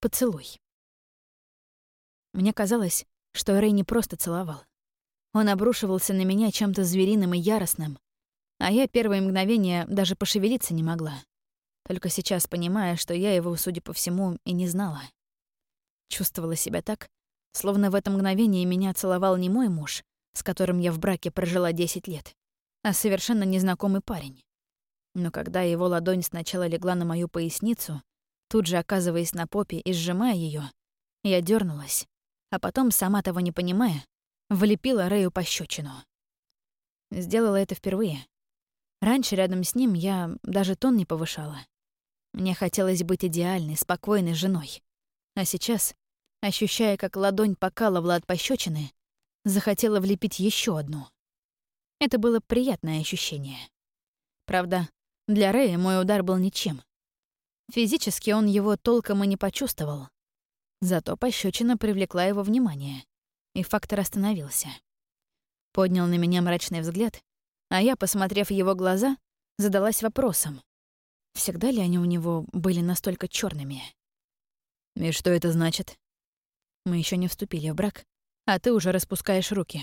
Поцелуй. Мне казалось, что Рэй не просто целовал. Он обрушивался на меня чем-то звериным и яростным, а я первые мгновения даже пошевелиться не могла. Только сейчас понимая, что я его, судя по всему, и не знала. Чувствовала себя так, словно в это мгновение меня целовал не мой муж, с которым я в браке прожила 10 лет, а совершенно незнакомый парень. Но когда его ладонь сначала легла на мою поясницу, тут же оказываясь на попе и сжимая ее, я дернулась, а потом, сама того не понимая, влепила Рэю пощечину. Сделала это впервые. Раньше рядом с ним я даже тон не повышала. Мне хотелось быть идеальной, спокойной женой. А сейчас, ощущая, как ладонь покалывала от пощечины, захотела влепить еще одну. Это было приятное ощущение. Правда, для Рэя мой удар был ничем. Физически он его толком и не почувствовал. Зато пощечина привлекла его внимание, и фактор остановился. Поднял на меня мрачный взгляд, а я, посмотрев его глаза, задалась вопросом. Всегда ли они у него были настолько черными? «И что это значит?» «Мы еще не вступили в брак, а ты уже распускаешь руки.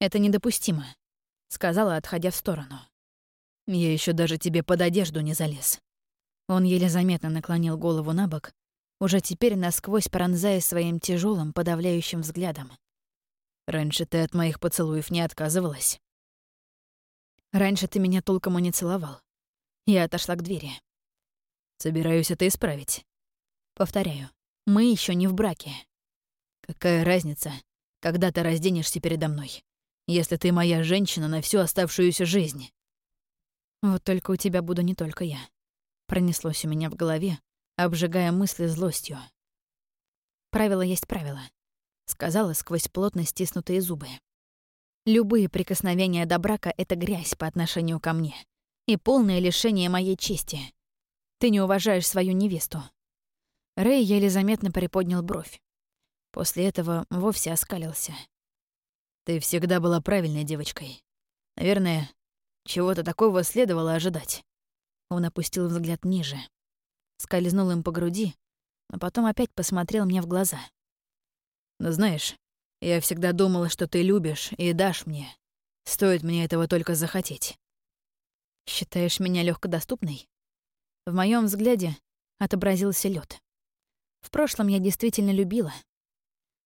Это недопустимо», — сказала, отходя в сторону. «Я еще даже тебе под одежду не залез». Он еле заметно наклонил голову на бок, уже теперь насквозь пронзая своим тяжелым, подавляющим взглядом. «Раньше ты от моих поцелуев не отказывалась». «Раньше ты меня толком и не целовал. Я отошла к двери. Собираюсь это исправить. Повторяю, мы еще не в браке. Какая разница, когда ты разденешься передо мной, если ты моя женщина на всю оставшуюся жизнь? Вот только у тебя буду не только я. Пронеслось у меня в голове, обжигая мысли злостью. Правило есть правило, сказала сквозь плотно стиснутые зубы. Любые прикосновения до брака — это грязь по отношению ко мне и полное лишение моей чести. Ты не уважаешь свою невесту. Рэй еле заметно приподнял бровь. После этого вовсе оскалился. Ты всегда была правильной девочкой. Наверное, чего-то такого следовало ожидать. Он опустил взгляд ниже. Скользнул им по груди, но потом опять посмотрел мне в глаза. Но знаешь, я всегда думала, что ты любишь и дашь мне. Стоит мне этого только захотеть. Считаешь меня легкодоступной? В моем взгляде отобразился лед. В прошлом я действительно любила.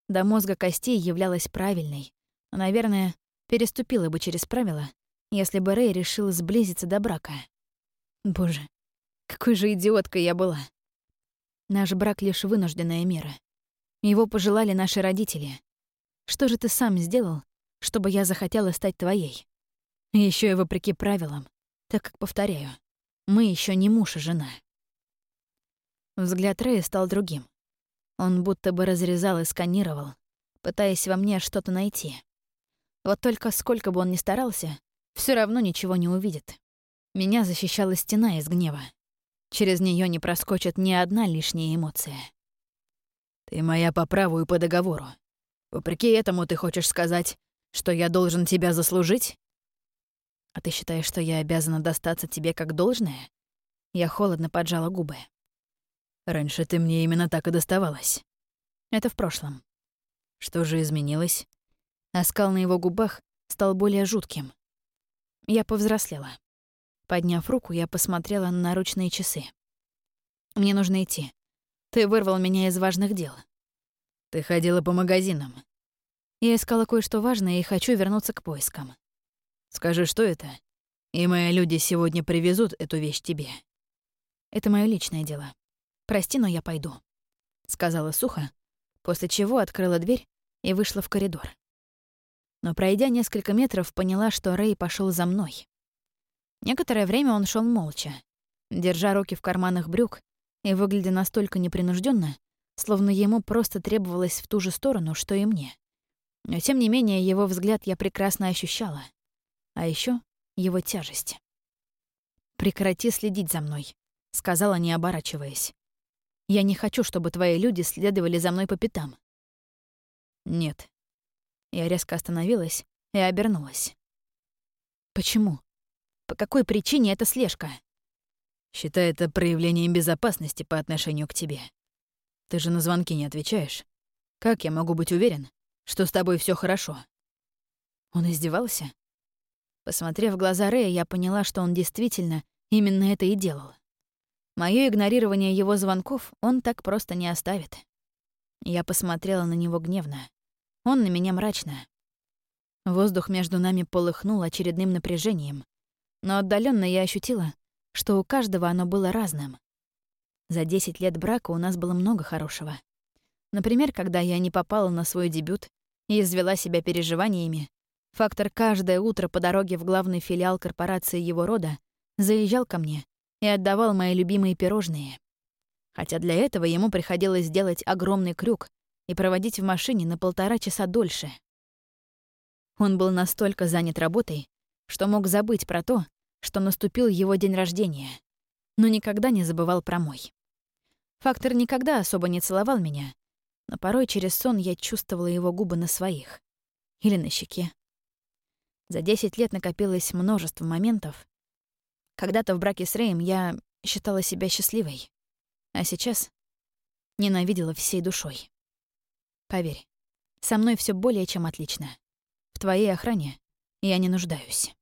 До мозга костей являлась правильной, но, наверное, переступила бы через правила, если бы Рэй решил сблизиться до брака. Боже, какой же идиоткой я была. Наш брак — лишь вынужденная мера. Его пожелали наши родители. Что же ты сам сделал, чтобы я захотела стать твоей? Еще и вопреки правилам, так как, повторяю, мы еще не муж и жена. Взгляд Рэя стал другим. Он будто бы разрезал и сканировал, пытаясь во мне что-то найти. Вот только сколько бы он ни старался, все равно ничего не увидит. Меня защищала стена из гнева. Через нее не проскочит ни одна лишняя эмоция. «Ты моя по праву и по договору. Вопреки этому ты хочешь сказать, что я должен тебя заслужить?» «А ты считаешь, что я обязана достаться тебе как должное?» Я холодно поджала губы. «Раньше ты мне именно так и доставалась». «Это в прошлом». «Что же изменилось?» Оскал на его губах стал более жутким. Я повзрослела. Подняв руку, я посмотрела на наручные часы. «Мне нужно идти. Ты вырвал меня из важных дел». «Ты ходила по магазинам». Я искала кое-что важное и хочу вернуться к поискам. Скажи, что это? И мои люди сегодня привезут эту вещь тебе. Это мое личное дело. Прости, но я пойду, сказала сухо, после чего открыла дверь и вышла в коридор. Но пройдя несколько метров, поняла, что Рэй пошел за мной. Некоторое время он шел молча, держа руки в карманах брюк и выглядя настолько непринужденно, словно ему просто требовалось в ту же сторону, что и мне. Но тем не менее его взгляд я прекрасно ощущала — а еще его тяжесть. «Прекрати следить за мной», — сказала, не оборачиваясь. «Я не хочу, чтобы твои люди следовали за мной по пятам». «Нет». Я резко остановилась и обернулась. «Почему? По какой причине эта слежка?» «Считай это проявлением безопасности по отношению к тебе». Ты же на звонки не отвечаешь. Как я могу быть уверен, что с тобой все хорошо?» Он издевался? Посмотрев в глаза Рэя, я поняла, что он действительно именно это и делал. Моё игнорирование его звонков он так просто не оставит. Я посмотрела на него гневно. Он на меня мрачно. Воздух между нами полыхнул очередным напряжением, но отдаленно я ощутила, что у каждого оно было разным. За 10 лет брака у нас было много хорошего. Например, когда я не попала на свой дебют и извела себя переживаниями, фактор каждое утро по дороге в главный филиал корпорации его рода заезжал ко мне и отдавал мои любимые пирожные. Хотя для этого ему приходилось сделать огромный крюк и проводить в машине на полтора часа дольше. Он был настолько занят работой, что мог забыть про то, что наступил его день рождения, но никогда не забывал про мой. Фактор никогда особо не целовал меня, но порой через сон я чувствовала его губы на своих. Или на щеке. За 10 лет накопилось множество моментов. Когда-то в браке с Рэем я считала себя счастливой, а сейчас ненавидела всей душой. Поверь, со мной все более чем отлично. В твоей охране я не нуждаюсь.